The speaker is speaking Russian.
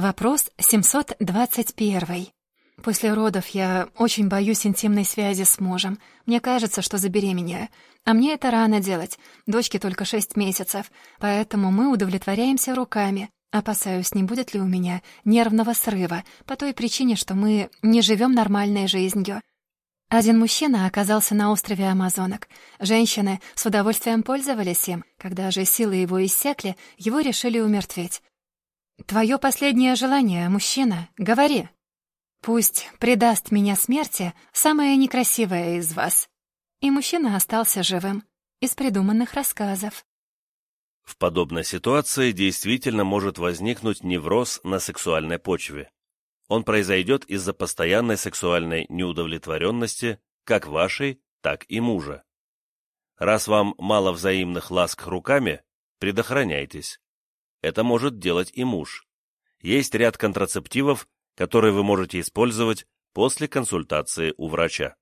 Вопрос 721. После родов я очень боюсь интимной связи с мужем. Мне кажется, что забеременею. А мне это рано делать. Дочке только шесть месяцев. Поэтому мы удовлетворяемся руками. Опасаюсь, не будет ли у меня нервного срыва, по той причине, что мы не живем нормальной жизнью. Один мужчина оказался на острове Амазонок. Женщины с удовольствием пользовались им. Когда же силы его иссякли, его решили умертвить. «Твое последнее желание, мужчина, говори!» Пусть предаст меня смерти самая некрасивая из вас. И мужчина остался живым. Из придуманных рассказов. В подобной ситуации действительно может возникнуть невроз на сексуальной почве. Он произойдет из-за постоянной сексуальной неудовлетворенности как вашей, так и мужа. Раз вам мало взаимных ласк руками, предохраняйтесь. Это может делать и муж. Есть ряд контрацептивов, которые вы можете использовать после консультации у врача.